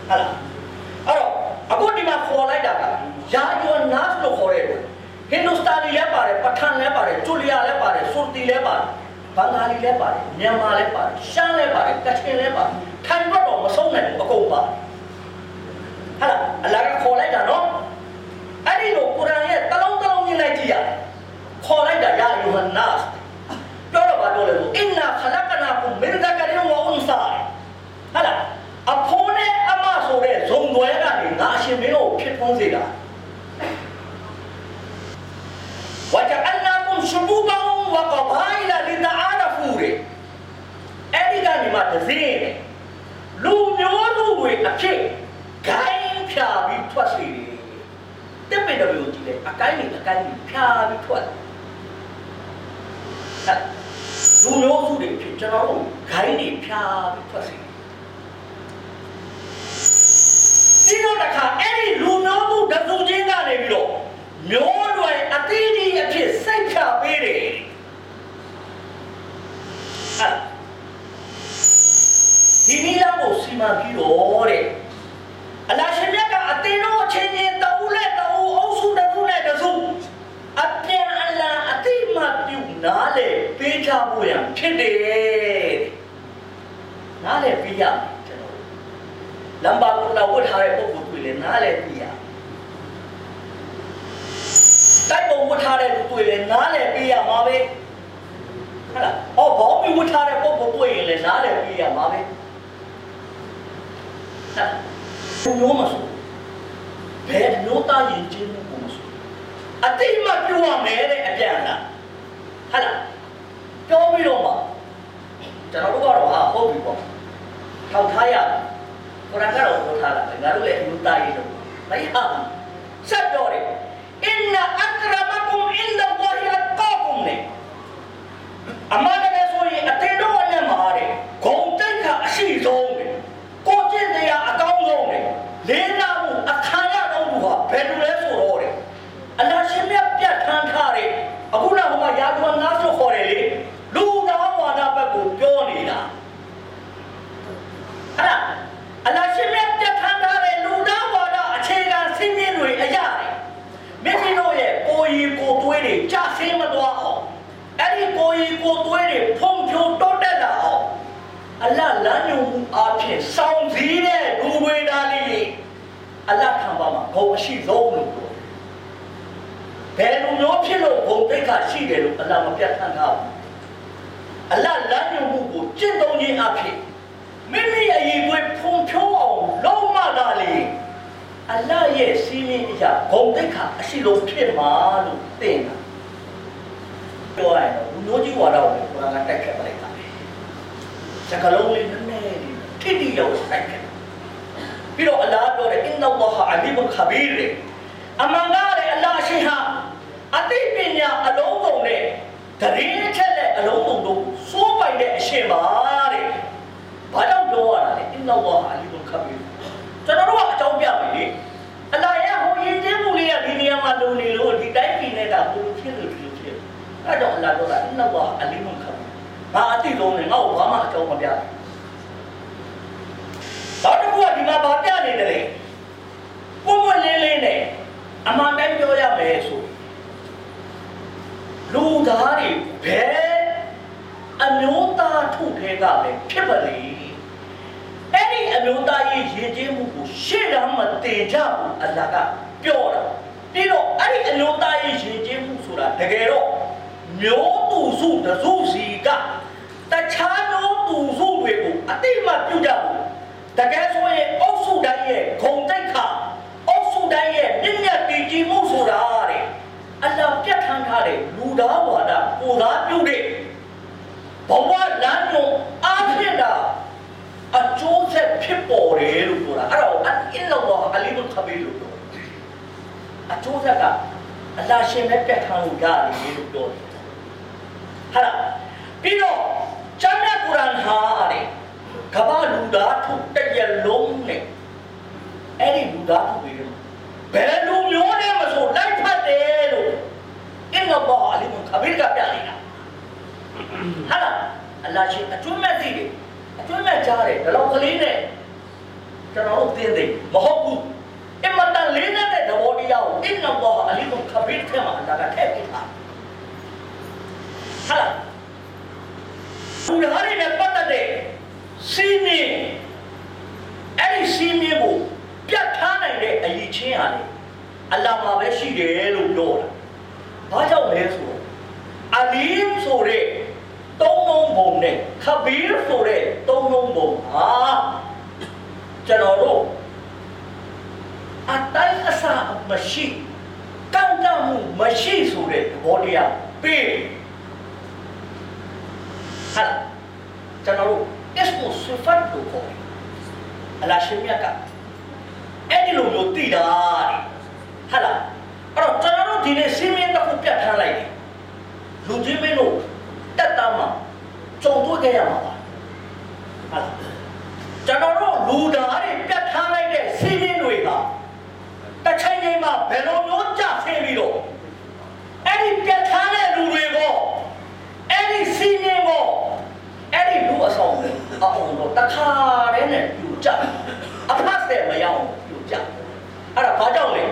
A: အဲ့တော့အခုဒီမှာခေါ်လိုက်တာကယာယွန်နတ်လို့ခေါ်ရတယ်ဟိန္ဒူစတန်နီလည်းပါတယ်ပထန်လည်းပါတယ်ဂျူလီယာလည်းပါတယ်ဆူတီလည်းပါတယ် ဘင်္ဂါလီလည်းပါတယ်မြန်မာလည်းပါတယ်ရှမ်းလည်းပါတယ်ကချင်လည်းပါတယ်ထိုင်ဘက်တော့မဆုံးနိုင်ဘူးအကုန်ပါတယ်ဟာလားအလကားခေါ်လိုက်တာနော်အဲ့ဒီလိုကုရ်အာန်ရဲ့တလုံးတလုံးမြင်လိုက်ကြည့်ရခေါ်လိုက်တာယာယွန်နတ်ပြောတော့ဘာပြောလဲဆိုအင်နာခလကနာကုမင်ဇကရင်ဝအွန်ဆာဟာလားအဖိုးနဲ့အမဆိုတဲ့ဇုံသွဲကနေငါအရှင်ကွန်းစေတာဝါကြအလ္လာကုမ်ရှဘူဘန်ဝကဘာအီလာလီတာအာရဖူရေအဲ့ဒီကနေမှတစ်စင်းလူမျိုးလူတွေအဖြစ်ဂိုင်းဖြာပြီးထွက်စီတယ်တက်ပေတော်ကိုကြည့်တယ်အကိုင်းနဲ့အကိုင်းနဲ့ဖြာပြီးထွက်တယ်လူမျိုးစုတွေဖြစ်ကျွန်တော်တို့ဂို င်းတွေဖြာပြီးထွက်စီတယ်ဒီတော့တခါအဲ့ဒီလူမျိုးစုတစုချင်းကနေပြီးတော့မျိုးတွေအသီးကြီးအဖြစ်စိတ်ချပေးတယ်အဲ့ဒီနည်းလမ်းကိုစီမံပြီးတော့တဲ့အလရှင်မြတ်ကအတင်းတို့အချင်းချင်းတအူးနဲ့တအူးအုပ်စုတစ်ခုနဲ့တစ်စုအပြန်အလှန်အတိမပြုနားလေပေးချဖို့ရန်ဖြစ်တယ် နားလေပေးရမယ်ကျွန်တော်လမ်းပါကုလာဝတ်ထားတဲ့ပုံကိုတွေ့လေနားလေပေးရတိုက်ပုံဝတ်ထားတဲ့လူတွေ့လေနားလေပေးရမှာပဲဟုတ်လားဟောဘောင်းမီဝတ်ထားတဲ့ပုံကိုတွေ့ရင်လေနားလေပေးရမှာပဲဘယ်လိုမှဆိုဘယ်လိုတာရင်ချင်းမှုကိုမဆိုအတိမပြောရမယ်တဲ့အပြန်လားဟာလားပြောပြီးတော့မှ ကျွန်တော်တို့ကတော့ဟာဟုတ်ပြီပေါ့ထောက်ထားရကိုရကတော့ထောက်ထားတာငါတို့လည်းလူသားရေးတော့မရဘူးဆက်ပြောတယ်အင်နာအကရမကုမ်အင်ဒ်ဘာဟီအကောကုမ်နေအမှန်တကယ်ဆိုရင်အတင်းတော့နဲ့မှာတဲ့ဂုံတိတ်ကအရှိဆုံးပဲကိုကျင့်တရားအကောင်းဆုံးပဲလေးနာမှုအခါရတော့ဘူးဟာဘယ်လိုလဲဆိုတော့တဲ့အလရှင်မြတ်ပြတ်ထမ်းထားတဲ့အခုနောက်ဟိုမှာရာဇဝငါးဆိုခေါ်တယ်လေလူတော်ဝါဒဘက်ကိုပြောနေတာ ဟဲ့အလရှင်မြတ်ပြတ်ထမ်းထားတဲ့လူတော်ဝါဒအခြေခံစင်းရင်းတွေအရာတယ်မြစ်ကြီးတို့ရဲ့ကိုရီကိုသွေးတွေကြဆင်းမသွားအောင်အဲ့ဒီကိုရီကိုသွေးတွေဖုံဖြိုးတိုးတက်လာအောင်အလလမ်းညွန်မှုအဖြစ်စောင့်စည်းတဲ့လူဝေဒါလေးအလခံပါမှာဂုံအရှိဆုံးလို့ပြောဘယ်လိုမျိုးဖြစ်လို့ဂုံတိတ်ခါရှိတယ်လို့အလမပြတ်ထမ်းထားဘူးအလလမ်းညွန်မှုကိုကျင့်သုံးခြင်းအဖြစ် မိမိအရေးကိုဖုံဖြိုးအောင်လုံးမတာလေအလရဲ့စီးမင်းအရာဂုံတိတ်ခါအရှိလုံးဖြစ်မှာလို့သိတာပြောရရင်တော့လူမျိုးကြီးဝါဒကိုကိုယ်ကတိုက်ခတ်ပလိုက်တာစကလုံးလေးနည်းနည်းလေးထိတိရောက်တိုက်ခတ်ပြီးတော့အလားပြောတယ်အင်န ல்லா ဟာအလီမခဘီရအမှန်ကားတဲ့အလ္လာရှိဟာအသိပညာအလုံးစုံနဲ့တရင်ချက်နဲ့အလုံးစုံတို့စိုးပိုင်တဲ့အရှင်ပါတဲ့ ဘာကြောင့်ပြောရတာလဲအင်န allaha အလီမခဘီကျွန်တော်တို့ကအကြောင်းပြမယ်လေအလ္လာရဲ့ဟိုရင်ကျင်းမှုလေးကဒီနေရာမှာလုံနေလို့ဒီတိုင်းပြည်နဲ့ကဘုံဖြစ်လို့ဒီလိုဖြစ်အဲကြောင့်အလ္လာပြောတာအင်န allaha အလီမခဘီငါအတိလုံးနဲ့ငါ့ကိုဘာမှအကြောင်းမပြဘူးတော့တကူကဒီမှာဗာပြနေတယ်လေပုံမလေးလေးနဲ့အမှန်တိုင်းပြောရမယ်ဆိုလူသားတွေဘယ်အမျိုးသားထုထဲကပဲဖြစ်ပါလေ အဲ့ဒီအမျိုးသားရဲ့ရည်ကျင်းမှုကိုရှေ့တော့မတင်ကြဘူးအလ္လာဟ်ကပြောတာပြီးတော့အဲ့ဒီအမျိုးသားရဲ့ရည်ကျင်းမှုဆိုတာတကယ်တော့မျိုးသူစုတစုစီကတခြားမျိုးသူစုတွေကိုအတိမပြုတ်ကြဘူးတကယ်ဆိုရင်အုပ်စုတိုင်းရဲ့ဂုံတိတ်ခါအုပ်စုတိုင်းရဲ့မြင့်မြတ်တည်ကြည်မှုဆိုတာတဲ့အလ္လာဟ်ပြတ်ထန်းထားတဲ့လူသားဝါဒကိုသားပြုတ်တဲ့ဘဝလမ်းညွန်အားဖြင့်တာအကျိုးဆက် ဖြစ်ပေါ်တယ်လို့ပြောတာအဲ့တော့အင်လောဟ်အလီမခဘီလို့ပြောအကျိုးဆက်ကအလ္လာဟ်ရှင်ပဲပြတ်ထန်းလို့ရတယ်လို့ပြောတယ်ဟာလားပြီးတော့ကျမ်းမြတ်ကုရ်အာန်ဟာတဲ့ကမ္ဘာလူသားထုတ်တရလုံးနဲ့အဲ့ဒီလူသားထုတ်ပြီးဘယ်လူမျိုးနဲ့မဆိုလိုက်ဖတ်တယ်လို့အင်္ဂဘောအလီမခဘီကပြနေတာဟာလားအလ္လာဟ်ရှင်အကျွမ်းမဲ့သိတယ်အကျွမ်းမဲ့ကြားတယ်ဒါတော့ကလေးနဲ့ ကျွန်တော်တို့သိတယ်မဟုတ်ဘူးအမတန်လေးနဲ့တဲ့သဘောတရားကိုအင်္ဂဘောအလီမခဘီထဲမှာအလ္လာဟ်ကထည့်ပေးတာဟာလားလူသားတွေနဲ့ပတ်သက်တဲ့စီးမင်းအဲ့ဒီစီးမင်းကိုပြတ်ထားနိုင်တဲ့အရေးချင်းဟာလေအလာမှာပဲရှိတယ်လို့ပြောတာ။ဘာကြောင့်လဲဆိုတော့အလီမ်ဆိုတဲ့သုံးလုံးပုံနဲ့ခဘီရ်ဆိုတဲ့သုံးလုံးပုံဟာ ကျွန်တော်တို့အတိုင်းအဆအမရှိကန့်တတ်မှုမရှိဆိုတဲ့သဘောတရားပေးဟာကျွန်တော်တို့ ismu sifat လို့ခေါ်တယ်အလရှင်မြတ်ကအဲ့ဒီလိုမျိုးတည်တာတဲ့ဟာလားအဲ့တော့ကျွန်တော်တို့ဒီနေ့စင်းမြင့်တစ်ခုပြတ်ထားလိုက်တယ်လူကြီးမင်းတို့တက်တာမှာကြုံတွေ့ခဲ့ရမှာပါဟာလား ကျွန်တော်တို့လူသားတွေပြတ်ထားလိုက်တဲ့စင်းမြင့်တွေကတစ်ချိန်ချိန်မှာဘယ်လိုမျိုးကြဆင်းပြီးတော့အဲ့ဒီပြတ်ထားတဲ့လူတွေပေါ့အဲ့ဒီစင်းမြင့်ပေါ့အဲ့ဒီလူအဆောင်တွေအောင်တော့တခါတည်းနဲ့ပြူကြအဖတ်တဲ့မရအောင်ပြူကြအဲ့ဒါဘာကြောင့်လဲ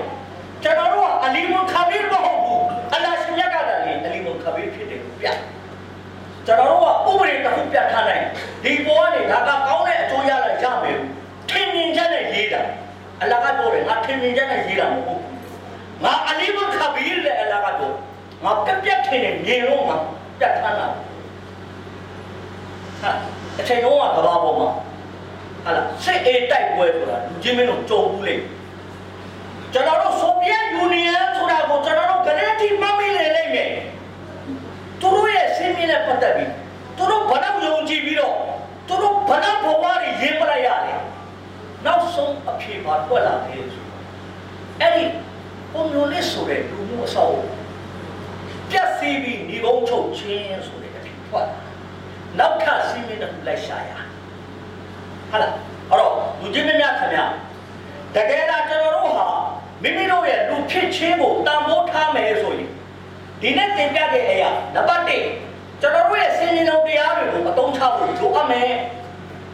A: ကျွန်တော်တို့ကအလီမွန်ခါဘီမဟုတ်ဘူးအလ္လာဟ်ရှင်မြတ်ကတည်းကအလီမွန်ခါဘီဖြစ်တယ်ပြ ကျွန်တော်တို့ကဥပဒေတစ်ခုပြတ်ထားနိုင်ဒီပေါ်ကနေဒါကကောင်းတဲ့အကျိုးရလာရမယ်ထင်မြင်ချက်နဲ့ရေးတာအလ္လာဟ်ကပြောတယ်ငါထင်မြင်ချက်နဲ့ရေးတာမဟုတ်ဘူးငါအလီမွန်ခါဘီလေအလ္လာဟ်ကပြောငါပြက်ပြက်ထင်နေမြင်လို့ငါပြတ်ထားတာဟာအချိန်လုံးကကဘာပေါ်မှာဟာလားစစ်အေးတိုက်ပွဲဆိုတာလူချင်းမင်းတို့ကြုံဘူးလေကျွန်တော်တို့ဆိုဗီယက်ယူနီယံဆိုတာကိုကျွန်တော်တို့ကလေးတီမမီလေလိုက်မယ်သူတို့ရဲ့စင်းမြင့်နဲ့ပတ်သက်ပြီးသူတို့ဘာလို့ယုံကြည်ပြီးတော့သူတို့ဘာလို့ဘဝတွေရင်းပလိုက်ရတယ်နောက်ဆုံးအဖြေပါထွက်လာတယ်ဆိုအဲ့ဒီပုံမျိုးလေးဆိုတဲ့လူမျိုးအဆောက်ပြက်စီးပြီးညီကုန်းချုပ်ချင်းဆိုတဲ့အဖြေထွက်လာနောက်ထပ်စင်းမြင့်တစ်ခုလိုက်ရှာရဟာလားအဲ့တော့လူချင်းမများခင်ဗျာတကယ်တော့ကျွန်တော်တို့ဟာမိမိတို့ရဲ့လူဖြစ်ချင်းကိုတန်ဖိုးထားမယ်ဆိုရင်ဒီနေ့သင်ပြတဲ့အရာနံပါတ်1ကျွန်တော်တို့ရဲ့စင်ရင်တော်တရားတွေကိုအသုံးချဖို့လိုအပ်မယ်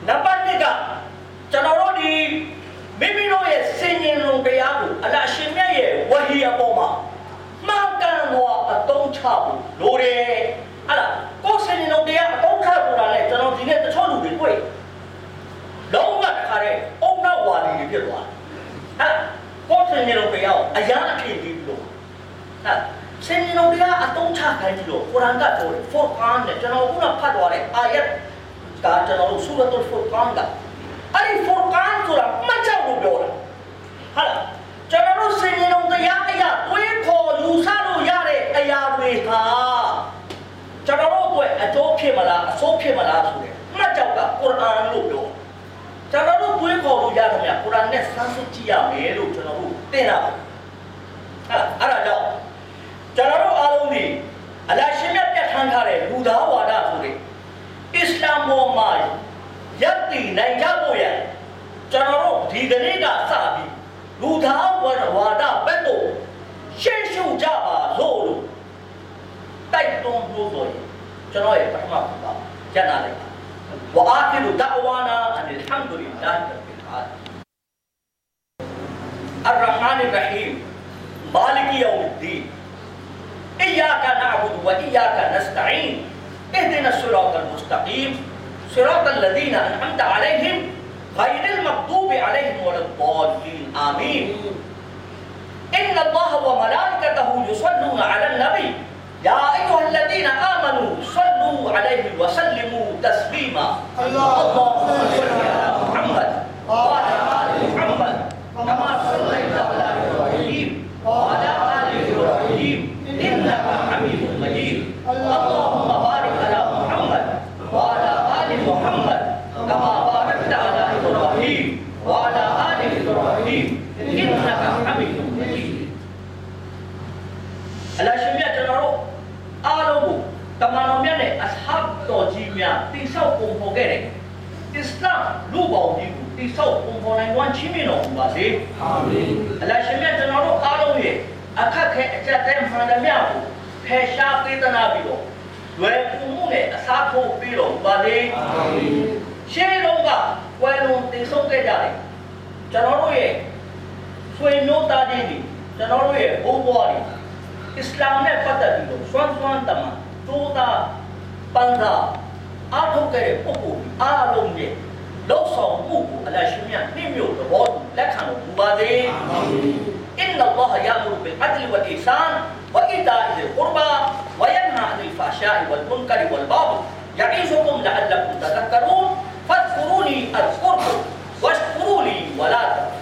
A: နံပါတ်2ကကျွန်တော်တို့ဒီမိမိတို့ရဲ့စင်ရင်တော်တရားကိုအလ္လာဟ်ရှင်မြတ်ရဲ့ဝဟီအပေါ်မှာမှန်ကန်စွာအသုံးချဖို့လိုတယ်ဟာလားကိုယ်စင်ရင်တော်တရားအသုံးချဆိုတာနဲ့ကျွန်တော်ဒီနေ့တချို့လူတွေတွေ့လုံးဝတခါတည်းအုံနောက်ဝါဒီတွေဖြစ်သွားတယ်ဟဲ့ကိုယ်စင်ရင်တော်တရားကိုအရာအထင်ကြီးပြီးတော့ဟဲ့စင်ရင်တော်တရားအသုံးချခိုင်းပြီးတော့ကုရ်အာန်ကပြောတယ်ဖော်ကာန်နဲ့ကျွန်တော်ခုနဖတ်သွားတဲ့အာယတ်ကကျွန်တော်တို့ဆူရတ််ဖော်ကာန်ကအဲ့ဒီဖော်ကာန်ဆိုတာမှတ်ချက်ကိုပြောတာဟာလားကျွန်တော်တို့စင်ရင်တော်တရားအရာတွေးခေါ်ယူဆလို့ရတဲ့အရာတွေဟာကျွန်တော်တို့အတွက်အကျိုး ဖြစ်မလားအဆိုးဖြစ်မလားဆိုတဲ့မှတ်ချက်ကကုရ်အာန်လို့ပြောကျွန်တော်တို့တွေးခေါ်လို့ရတယ်မြတ်ကုရ်အာန်နဲ့စမ်းစစ်ကြည့်ရမယ်လို့ကျွန်တော်တို့သင်တာပါဟာအဲ့ဒါကြောင့်ကျွန်တော်တို့အားလုံးဒီအလ္လာဟ်ရှင်မြတ်ပြတ်ထန်းထားတဲ့လူသားဝါဒဆိုတဲ့အစ္စလာမ်ပေါ်မှာရပ်တည်နိုင်ကြဖို့ရကျွန်တော်တို့ဒီကနေ့ကစပြီးလူသားဝါဒဝါဒဘက်ကိုရှင်းရှုကြပါလို့လို့တိုက်တွန်းလို့ဆိုရင် چنوئے پہما بھولا جنا لے وآخر دعوانا ان الحمد للہ رب العالمين الرحمن الرحیم مالک یوم الدین ایاکا نعبد و ایاکا نستعین اہدن السراط المستقیم سراط الذین انحمد علیہم غیر المقدوب علیہم والدبالین آمین ان اللہ و ملائکتہ یسنون علی النبی يا أيها الذين آمنوا صلوا عليه وسلموا تسليما. اللهم صل على محمد وعلى آل محمد كما صليت على إبراهيم وعلى آل إبراهيم. إنك حميد مجيد. اللهم တိဆောက်ပုံဖော်နိုင်ွမ်းချင်းမြင်တော်မူပါစေ။
B: အာမင်
A: အလရှင်မြတ်ကျွန်တော်တို့အားလုံးရဲ့အခက်ခဲအကြက်တဲမှန်သမျှကိုဖယ်ရှားပေးသနာပြီးတော့လွယ်ကူမှုနဲ့အစားထိုးပြီးတော့ပါလေ
B: အာမင်
A: ရှင်းလုံးကဝယ်လုံးတင်ဆုံးခဲ့ကြတယ်ကျွန်တော်တို့ရဲ့ဆွေမျိုးသားချင်းတွေကျွန်တော်တို့ရဲ့ဘုံဘွားတွေအစ္စလာမ်နဲ့ပတ်သက်ပြီးတော့စွမ်းစွမ်းတမန်တိုးတာပန်းတာအားထုတ်ခဲ့တဲ့ပုဂ္ဂိုလ်အားလုံးရဲ့ လုံဆောင်မှုကိုအလရှင်မြတ်နှိမ့်မြို့သဘောတူလက်ခံတော်မူပါစေ။
B: အ
A: င်နလ္လာဟ်ယာ
B: မူဘီ
A: လ်အဒလ်ဝလ်အီဆန်ဝအီတာအီလ်ကူရ်ဘာဝယန်ဟာအနီလ်ဖာရှာအီဝလ်မွန်ကာရီဝလ်ဘာဘ် يعيشكم لعلكم تذكرون فاذكروني أذكركم واشكروا لي ولا تكفرون